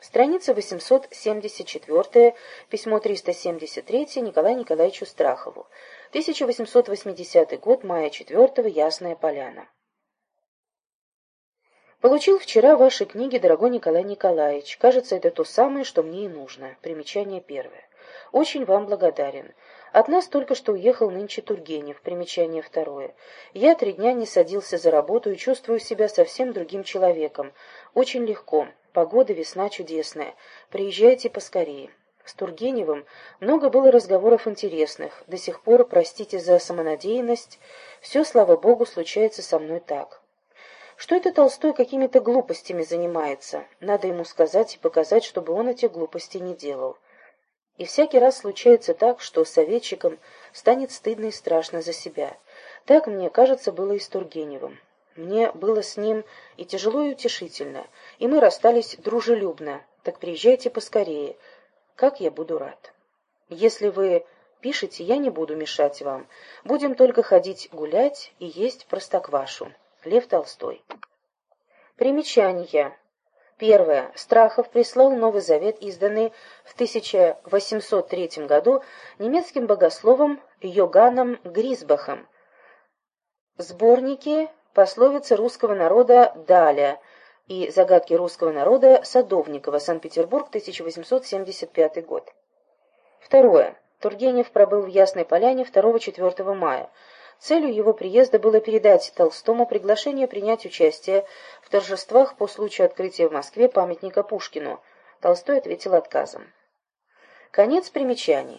Страница 874, письмо 373 Николаю Николаевичу Страхову. 1880 год, мая 4 Ясная Поляна. Получил вчера ваши книги, дорогой Николай Николаевич. Кажется, это то самое, что мне и нужно. Примечание первое. Очень вам благодарен. От нас только что уехал нынче Тургенев. Примечание второе. Я три дня не садился за работу и чувствую себя совсем другим человеком. Очень легко. Погода, весна чудесная. Приезжайте поскорее. С Тургеневым много было разговоров интересных. До сих пор, простите за самонадеянность, все, слава богу, случается со мной так. Что это Толстой какими-то глупостями занимается? Надо ему сказать и показать, чтобы он эти глупости не делал. И всякий раз случается так, что советчикам станет стыдно и страшно за себя. Так, мне кажется, было и с Тургеневым. Мне было с ним и тяжело, и утешительно, и мы расстались дружелюбно. Так приезжайте поскорее. Как я буду рад. Если вы пишете, я не буду мешать вам. Будем только ходить гулять и есть простоквашу. Лев Толстой. Примечания. Первое. Страхов прислал Новый Завет, изданный в 1803 году немецким богословом Йоганном Грисбахом. Сборники Пословицы русского народа Даля и загадки русского народа Садовникова, Санкт-Петербург, 1875 год. Второе. Тургенев пробыл в Ясной Поляне 2-4 мая. Целью его приезда было передать Толстому приглашение принять участие в торжествах по случаю открытия в Москве памятника Пушкину. Толстой ответил отказом. Конец примечаний.